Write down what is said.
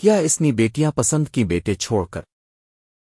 کیا اس نے بیٹیاں پسند کی بیٹے چھوڑ کر؟